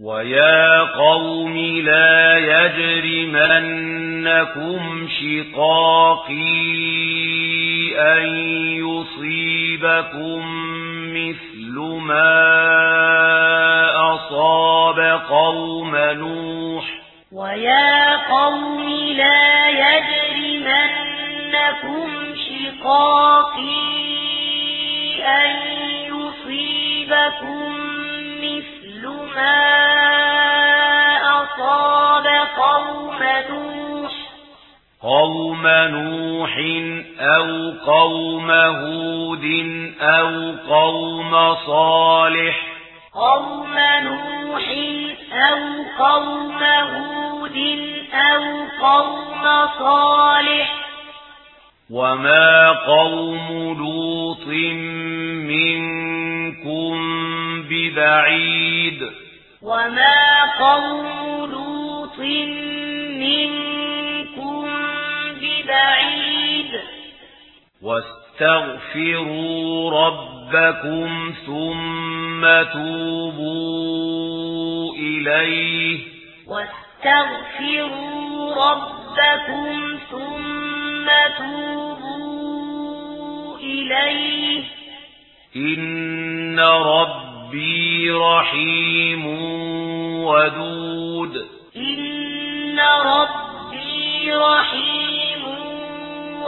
وَيَا قَوْمِ لَا يَجْرِمَنَّكُمْ شِقَاقِي أَن يُصِيبَكُم مِّثْلُ مَا أَصَابَ قَوْمَ نُوحٍ وَيَا قَوْمِ لَا يَجْرِمَنَّكُمْ شِقَاقِي أَن يُصِيبَكُم قوم نوح أو قوم هود أو قوم صالح قوم نوح أو قوم هود أو قوم صالح وما قوم لوط منكم ببعيد وما قوم لوط منكم بعيد. واستغفروا ربكم ثم توبوا إليه. واستغفروا ربكم ثم توبوا إليه. إن ربي رحيم ودود. إن ربي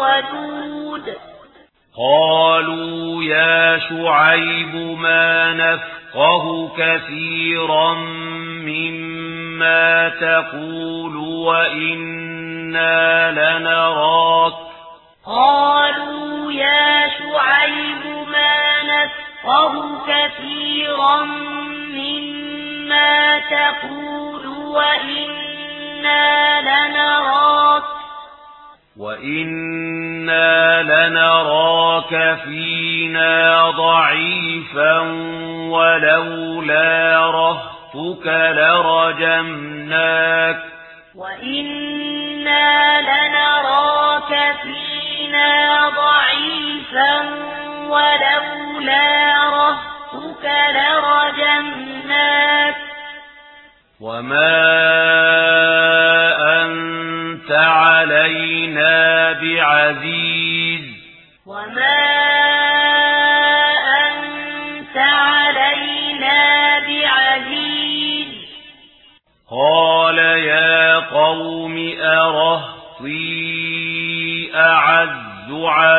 ودود. قالوا يا شعيب ما نفقه كثيرا مما تقول وإنا لنراك. قالوا يا شعيب ما نفقه كثيرا مما تقول وإنا لنراك. وَإِنَّا لَنَرَاكَ فِينَا ضَعِيفًا وَلَوْلَا رَهْطُكَ لَرَجَمْنَاكَ وَإِنَّا لَنَرَاكَ فِينَا ضَعِيفًا وَلَوْلَا رَهْطُكَ لَرَجَمْنَاكَ وَمَا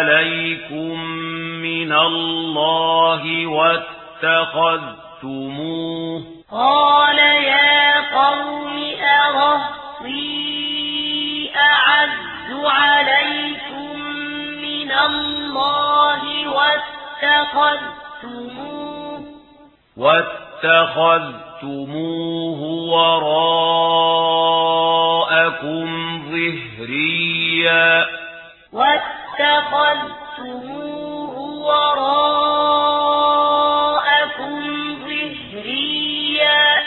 عَلَيْكُمْ مِنَ اللَّهِ وَاتَّخَذْتُمُوهُ قَالَ يَا قَوْمِ أَرَهْطِي أَعَزُّ عَلَيْكُمْ مِنَ اللَّهِ وَاتَّخَذْتُمُوهُ وَاتَّخَذْتُمُوهُ وَرَاءَكُمْ ظِهْرِيًّا وَاتَّخَذْتُمُوهُ فاتخذتموه وراءكم ظهريا.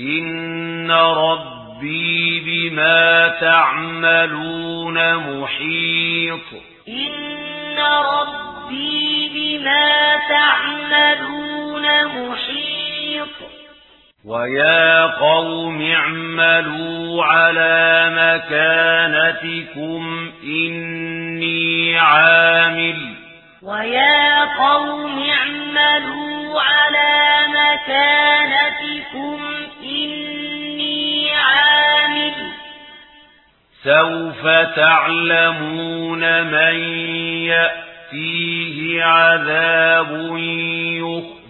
إن ربي بما تعملون محيط. وَيَا قَوْمِ اعْمَلُوا عَلَى مَكَانَتِكُمْ إِنِّي عَامِلٌ وَيَا قَوْمِ اعْمَلُوا عَلَى مَكَانَتِكُمْ إِنِّي عَامِلٌ سَوْفَ تَعْلَمُونَ مَن يَأْتِيهِ عَذَابٌ يُخْزِيهِ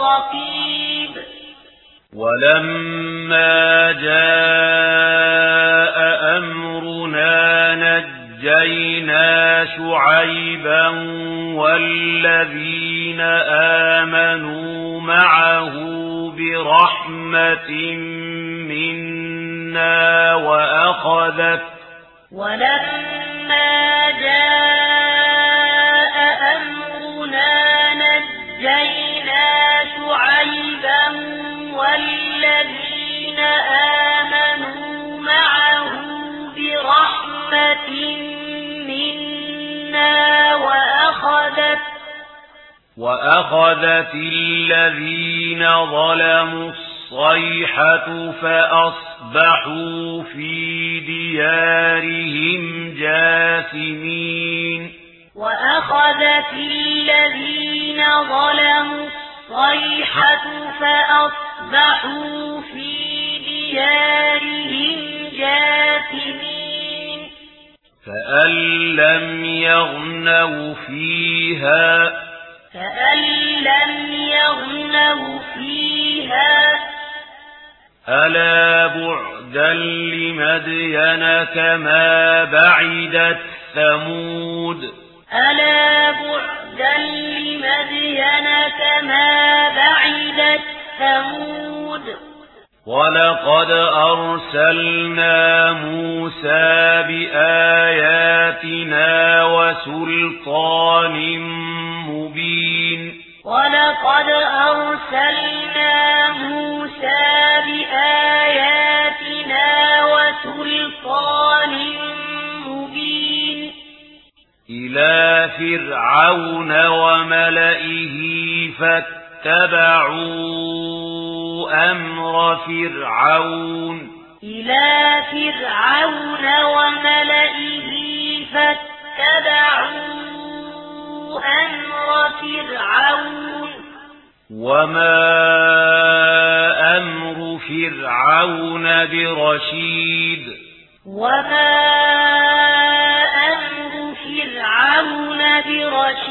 رقيب. ولما جاء أمرنا نجينا شعيبا والذين آمنوا معه برحمة منا وأخذت ولما جاء وأخذت وأخذت الذين ظلموا الصيحة فأصبحوا في ديارهم جاثمين. وأخذت الذين ظلموا الصيحة فأصبحوا في ديارهم جاثمين. كأن لم يغنوا فيها كأن لم يغنوا فيها ألا بعدا لمدين كما بعدت ثمود ألا بعدا لمدين كما بعدت ثمود وَلَقَدْ أَرْسَلْنَا مُوسَى بِآيَاتِنَا وَسُلْطَانٍ مُبِينٍ وَلَقَدْ أَرْسَلْنَا مُوسَى بِآيَاتِنَا وَسُلْطَانٍ مُبِينٍ إِلَى فِرْعَوْنَ وَمَلَئِهِ فَتَّبَعُوا أمر فرعون. إلى فرعون وملئه فاتبعوا أمر فرعون. وما أمر فرعون برشيد. وما أمر فرعون برشيد.